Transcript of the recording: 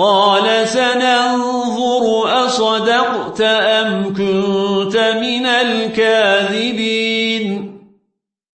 قال سننظر أصدقت أم كنت من الكاذبين